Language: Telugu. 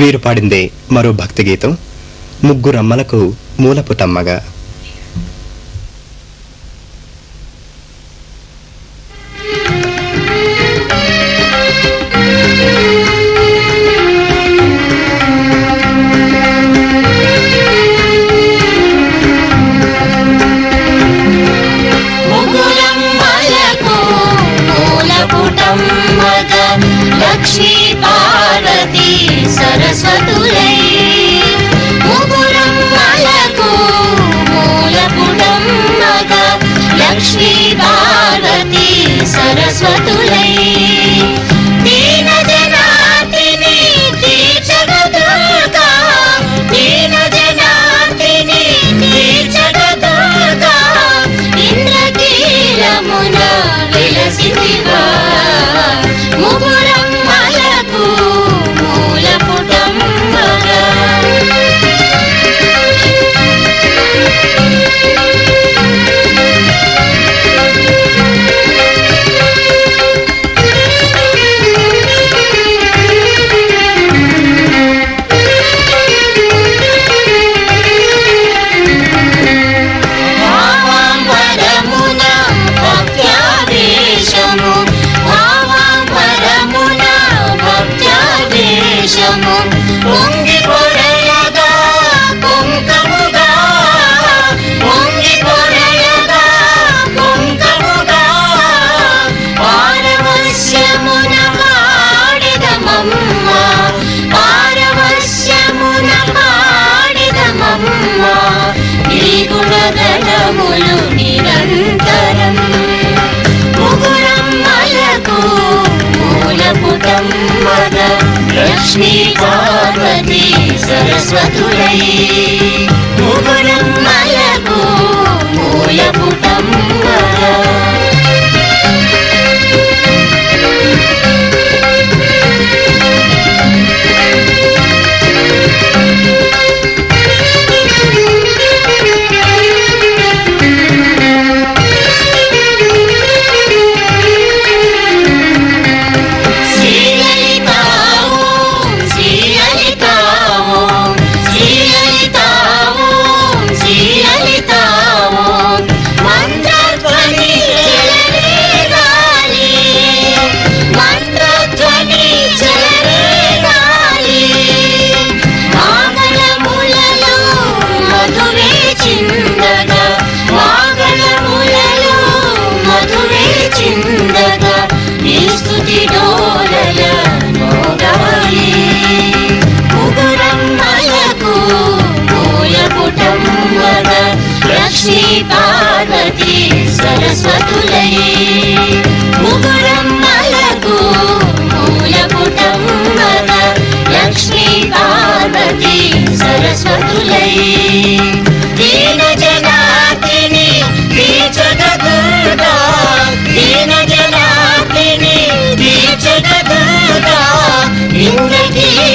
వీరు పాడిందే మరో భక్తి గీతం ముగ్గురమ్మలకు మూలపు తమ్మగా. लक्ष्मी पार्वती सरस्वतुलै భక్త్యావేశము పొంగి పొరయగా కుంకముగా పొంగి పొరయగా కుంకముగా పారవశ్యమున పాడిదమమ్మ పారవశ్యమున పాడిదమమ్మ నీ గుణగణములు నిరంతరం ముగురమ్మలకు మూలపుటమ్మగ लक्ष्मी पार्वती सरस्वतु री చిందగా నీ స్థుతి డోరల మోగాలి. ముగురమ్మలకు మూల కుటుంబగా లక్ష్మీ పార్వతి సరస్వతులై. ముగురమ్మలకు మూల కుటుంబగా లక్ష్మీ పార్వతి సరస్వతులై. 云在天。